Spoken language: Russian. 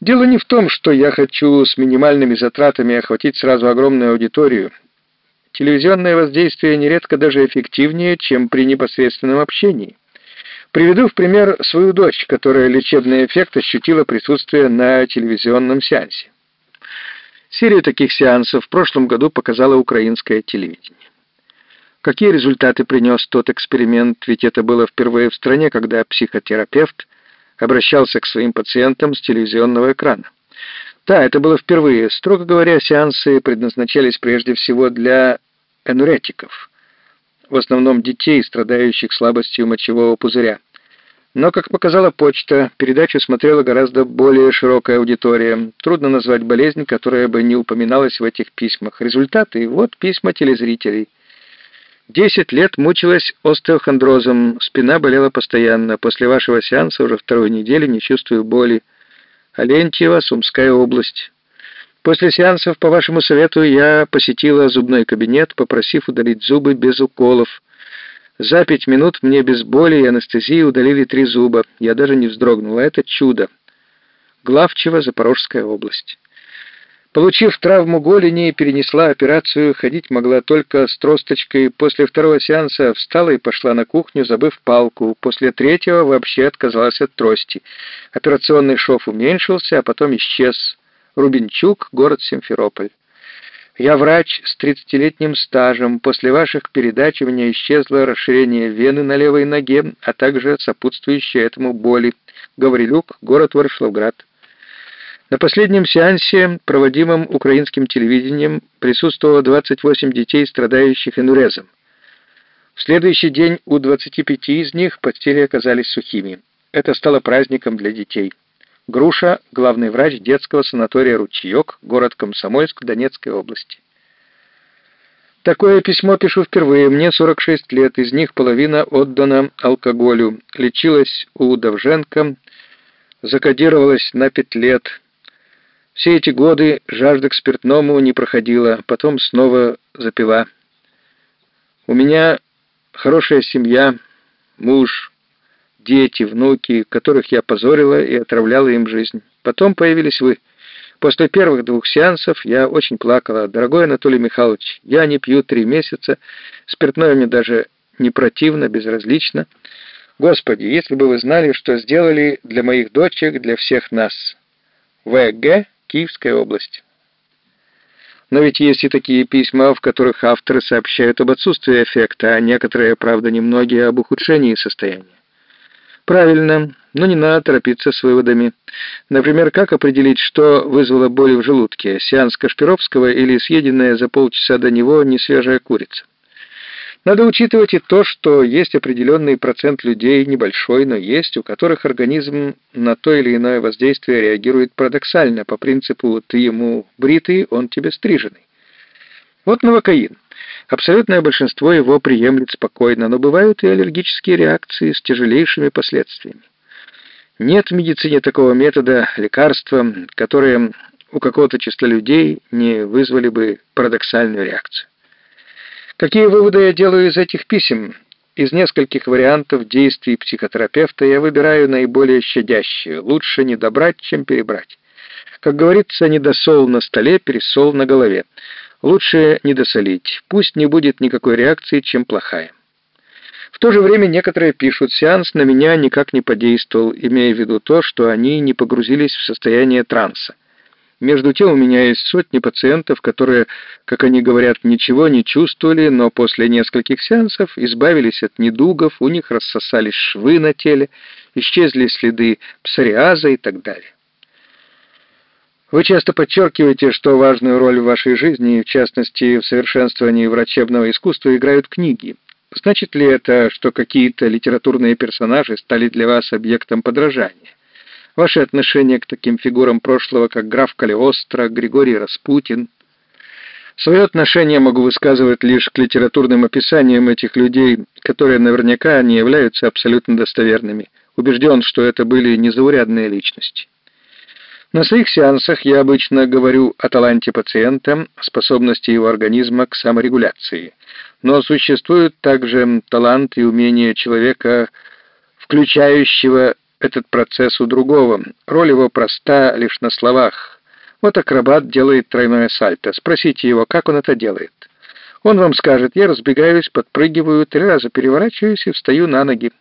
Дело не в том, что я хочу с минимальными затратами охватить сразу огромную аудиторию. Телевизионное воздействие нередко даже эффективнее, чем при непосредственном общении. Приведу в пример свою дочь, которая лечебный эффект ощутила присутствие на телевизионном сеансе. Серию таких сеансов в прошлом году показала украинское телевидение. Какие результаты принес тот эксперимент, ведь это было впервые в стране, когда психотерапевт обращался к своим пациентам с телевизионного экрана. Да, это было впервые. Строго говоря, сеансы предназначались прежде всего для энуретиков, в основном детей, страдающих слабостью мочевого пузыря. Но, как показала почта, передачу смотрела гораздо более широкая аудитория. Трудно назвать болезнь, которая бы не упоминалась в этих письмах. Результаты — вот письма телезрителей — Десять лет мучилась остеохондрозом, спина болела постоянно. После вашего сеанса уже вторую неделю не чувствую боли. Алентьева, Сумская область. После сеансов, по вашему совету, я посетила зубной кабинет, попросив удалить зубы без уколов. За пять минут мне без боли и анестезии удалили три зуба. Я даже не вздрогнула. Это чудо. Главчево, Запорожская область. Получив травму голени, перенесла операцию, ходить могла только с тросточкой. После второго сеанса встала и пошла на кухню, забыв палку. После третьего вообще отказалась от трости. Операционный шов уменьшился, а потом исчез. Рубинчук, город Симферополь. Я врач с 30-летним стажем. После ваших передач у меня исчезло расширение вены на левой ноге, а также сопутствующие этому боли. Гаврилюк, город Ворошиловград. На последнем сеансе, проводимом украинским телевидением, присутствовало 28 детей, страдающих энурезом. В следующий день у 25 из них постели оказались сухими. Это стало праздником для детей. Груша, главный врач детского санатория «Ручеек», город Комсомольск, Донецкой области. Такое письмо пишу впервые. Мне 46 лет, из них половина отдана алкоголю. Лечилась у Довженко, закодировалась на 5 лет. Все эти годы жажда к спиртному не проходила, потом снова запила. У меня хорошая семья, муж, дети, внуки, которых я позорила и отравляла им жизнь. Потом появились вы. После первых двух сеансов я очень плакала. Дорогой Анатолий Михайлович, я не пью три месяца, спиртное мне даже не противно, безразлично. Господи, если бы вы знали, что сделали для моих дочек, для всех нас. В.Г. Киевская область. Но ведь есть и такие письма, в которых авторы сообщают об отсутствии эффекта, а некоторые, правда, немногие, об ухудшении состояния. Правильно, но не надо торопиться с выводами. Например, как определить, что вызвало боль в желудке, сеанс Кашпировского или съеденная за полчаса до него несвежая курица? Надо учитывать и то, что есть определенный процент людей, небольшой, но есть, у которых организм на то или иное воздействие реагирует парадоксально, по принципу «ты ему бритый, он тебе стриженный». Вот новокаин. Абсолютное большинство его приемлет спокойно, но бывают и аллергические реакции с тяжелейшими последствиями. Нет в медицине такого метода лекарства, которые у какого-то числа людей не вызвали бы парадоксальную реакцию. Какие выводы я делаю из этих писем? Из нескольких вариантов действий психотерапевта я выбираю наиболее щадящие. Лучше не добрать, чем перебрать. Как говорится, недосол на столе, пересол на голове. Лучше не досолить. Пусть не будет никакой реакции, чем плохая. В то же время некоторые пишут, сеанс на меня никак не подействовал, имея в виду то, что они не погрузились в состояние транса. Между тем у меня есть сотни пациентов, которые, как они говорят, ничего не чувствовали, но после нескольких сеансов избавились от недугов, у них рассосались швы на теле, исчезли следы псориаза и так далее. Вы часто подчеркиваете, что важную роль в вашей жизни, в частности в совершенствовании врачебного искусства, играют книги. Значит ли это, что какие-то литературные персонажи стали для вас объектом подражания? Ваше отношение к таким фигурам прошлого, как граф Калиостро, Григорий Распутин. Свое отношение могу высказывать лишь к литературным описаниям этих людей, которые наверняка не являются абсолютно достоверными. Убежден, что это были незаурядные личности. На своих сеансах я обычно говорю о таланте пациента, способности его организма к саморегуляции. Но существует также талант и умение человека, включающего этот процесс у другого. Роль его проста лишь на словах. Вот акробат делает тройное сальто. Спросите его, как он это делает. Он вам скажет, я разбегаюсь, подпрыгиваю, три раза переворачиваюсь и встаю на ноги.